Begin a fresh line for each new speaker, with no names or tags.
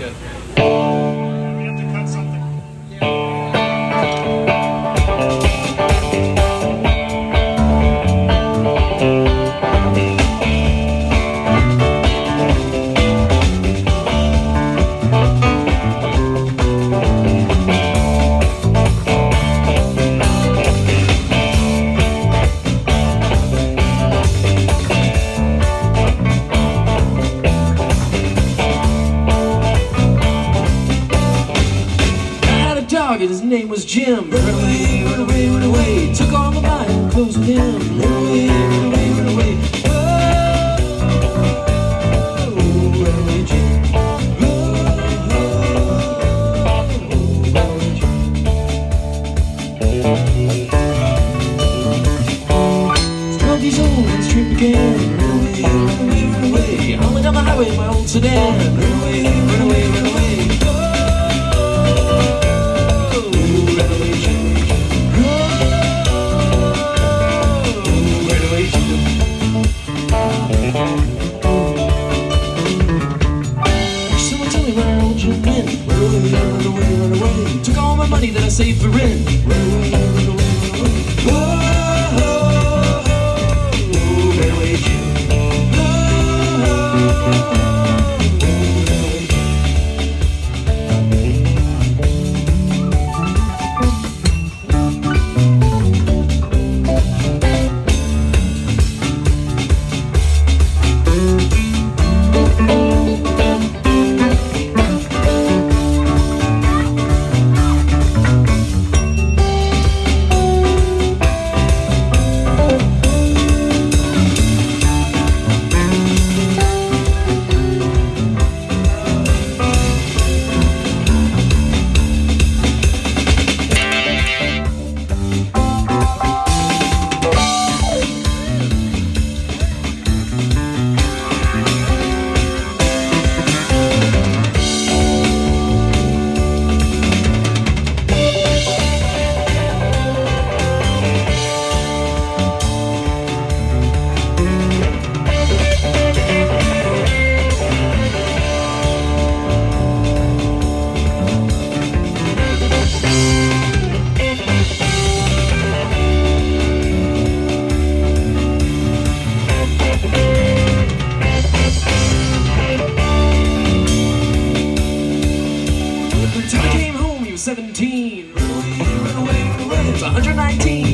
guys. rolling trip again. Run away, run away, run away. Home down the highway, my old sedan. Run away, run away, run away. Run away, run away, run away. Took all my money that I saved for rent. Run away. 117. It's 119.